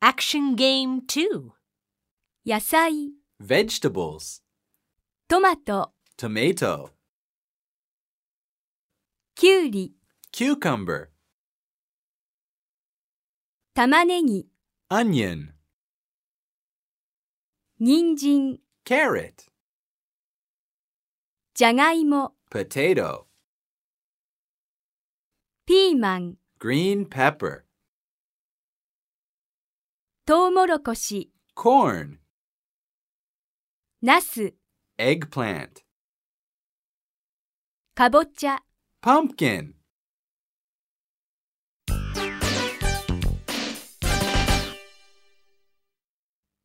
Action Game 2. 野菜、 vegetables, トマト、 tomato, きゅうり、 cucumber, 玉ねぎ、 onion, 人参、 carrot, じゃがいも、 potato, ピーマン、 green pepper, トウモロコシ、corn, ナス、eggplant, かぼちゃ、pumpkin.